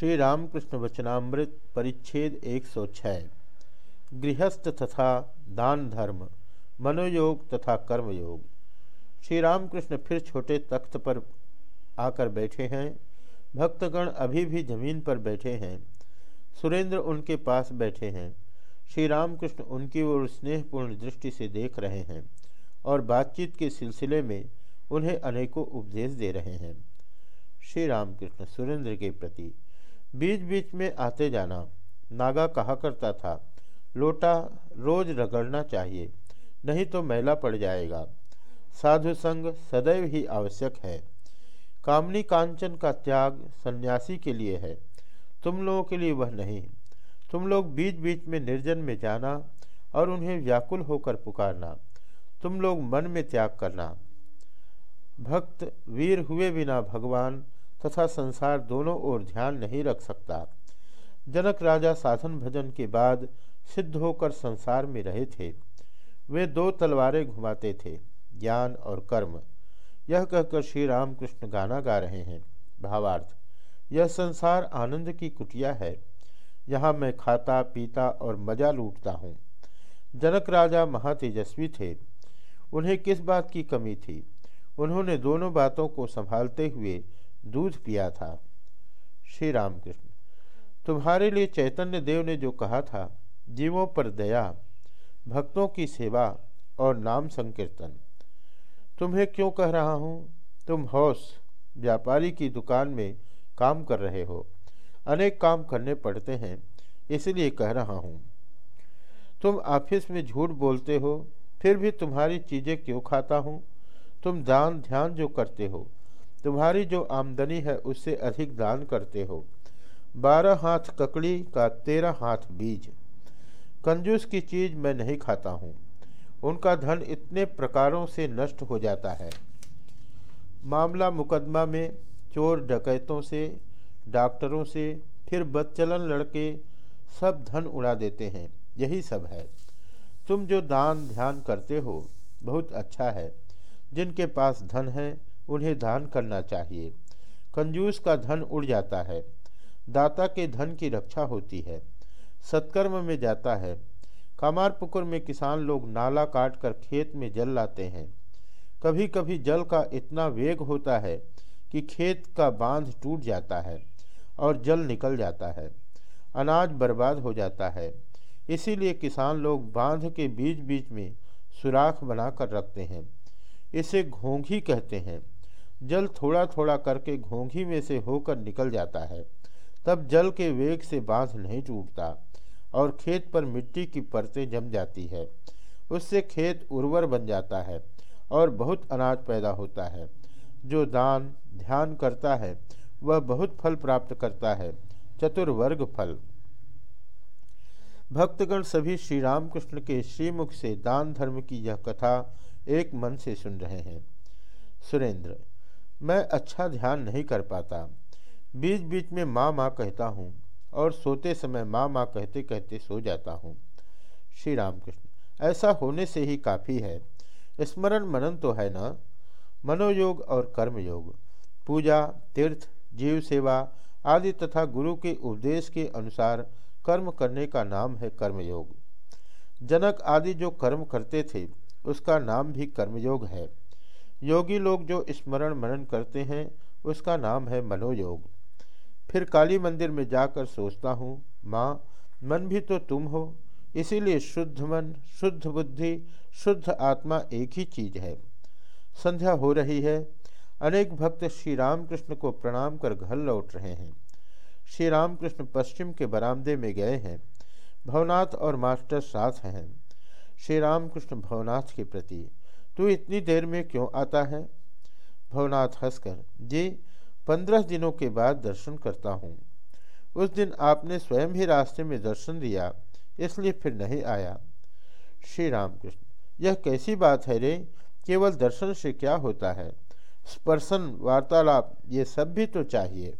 श्री रामकृष्ण वचनामृत परिच्छेद 106 गृहस्थ तथा दान धर्म, मनोयोग तथा कर्मयोग। श्री रामकृष्ण फिर छोटे तख्त पर आकर बैठे हैं। भक्तगण अभी भी ज़मीन पर बैठे हैं। सुरेंद्र उनके पास बैठे हैं। श्री रामकृष्ण उनकी ओर स्नेहपूर्ण दृष्टि से देख रहे हैं और बातचीत के सिलसिले में उन्हें अनेकों उपदेश दे रहे हैं। श्री रामकृष्ण सुरेंद्र के प्रति बीच बीच में आते जाना। नागा कहा करता था, लोटा, रोज रगड़ना चाहिए, नहीं तो मैला पड़ जाएगा। साधु संग सदैव ही आवश्यक है। कामनी कांचन का त्याग सन्यासी के लिए है। तुम लोगों के लिए वह नहीं। तुम लोग बीच बीच में निर्जन में जाना और उन्हें व्याकुल होकर पुकारना। तुम लोग मन में त्याग करना। भक्त वीर हुए बिना भगवान तथा संसार दोनों ओर ध्यान नहीं रख सकता। जनक राजा साधन भजन के बाद सिद्ध होकर संसार में रहे थे। वे दो तलवारें घुमाते थे, ज्ञान और कर्म। यह कहकर श्री रामकृष्ण गाना गा रहे हैं। भावार्थ, यह संसार आनंद की कुटिया है। यहाँ मैं खाता, पीता और मज़ा लूटता हूँ। जनक राजा महातेजस्वी थे। उन्हें किस बात की कमी थी? उन्होंने दोनों बातों को संभालते हुए दूध पिया था। श्री रामकृष्ण, तुम्हारे लिए चैतन्य देव ने जो कहा था, जीवों पर दया, भक्तों की सेवा और नाम संकीर्तन। तुम्हें क्यों कह रहा हूँ? तुम हौस व्यापारी की दुकान में काम कर रहे हो। अनेक काम करने पड़ते हैं, इसलिए कह रहा हूँ। तुम ऑफ़िस में झूठ बोलते हो, फिर भी तुम्हारी चीज़ें क्यों खाता हूँ? तुम दान, ध्यान जो करते हो तुम्हारी जो आमदनी है उससे अधिक दान करते हो। बारह हाथ ककड़ी का तेरह हाथ बीज। कंजूस की चीज़ मैं नहीं खाता हूँ। उनका धन इतने प्रकारों से नष्ट हो जाता है। मामला मुकदमा में चोर डकैतों से, डॉक्टरों से, फिर बदचलन लड़के सब धन उड़ा देते हैं। यही सब है। तुम जो दान ध्यान करते हो, बहुत अच्छा है। जिनके पास धन है उन्हें दान करना चाहिए। कंजूस का धन उड़ जाता है। दाता के धन की रक्षा होती है। सत्कर्म में जाता है। कामारपुकुर में किसान लोग नाला काट कर खेत में जल लाते हैं। कभी कभी जल का इतना वेग होता है कि खेत का बाँध टूट जाता है और जल निकल जाता है। अनाज बर्बाद हो जाता है। इसीलिए किसान लोग बाँध के बीच बीच में सुराख बनाकर रखते हैं। इसे घोंघी कहते हैं। जल थोड़ा थोड़ा करके घोंघी में से होकर निकल जाता है। तब जल के वेग से बाँध नहीं टूटता और खेत पर मिट्टी की परतें जम जाती है। उससे खेत उर्वर बन जाता है और बहुत अनाज पैदा होता है। जो दान, ध्यान करता है, वह बहुत फल प्राप्त करता है। चतुर्वर्ग फल। भक्तगण सभी श्री रामकृष्ण के श्रीमुख से दान धर्म की यह कथा एक मन से सुन रहे हैं। सुरेंद्र मैं अच्छा ध्यान नहीं कर पाता। बीच बीच में माँ माँ कहता हूँ और सोते समय माँ माँ कहते कहते सो जाता हूँ। श्री रामकृष्ण, ऐसा होने से ही काफ़ी है। स्मरण मनन तो है ना? मनोयोग और कर्मयोग, पूजा, तीर्थ, जीव सेवा आदि तथा गुरु के उपदेश के अनुसार कर्म करने का नाम है कर्मयोग। जनक आदि जो कर्म करते थे, उसका नाम भी कर्मयोग है। योगी लोग जो स्मरण मनन करते हैं, उसका नाम है मनोयोग। फिर काली मंदिर में जाकर सोचता हूँ, माँ, मन भी तो तुम हो, इसीलिए शुद्ध मन, शुद्ध बुद्धि, शुद्ध आत्मा एक ही चीज़ है। संध्या हो रही है। अनेक भक्त श्री रामकृष्ण को प्रणाम कर घर लौट रहे हैं। श्री रामकृष्ण पश्चिम के बरामदे में गए हैं। भवनाथ और मास्टर साथ हैं। श्री रामकृष्ण भवनाथ के प्रति तू इतनी देर में क्यों आता है? भवनाथ हंसकर, जी, पंद्रह दिनों के बाद दर्शन करता हूँ। उस दिन आपने स्वयं ही रास्ते में दर्शन दिया इसलिए फिर नहीं आया। श्री रामकृष्ण, यह कैसी बात है रे? केवल दर्शन से क्या होता है? स्पर्शन, वार्तालाप, ये सब भी तो चाहिए।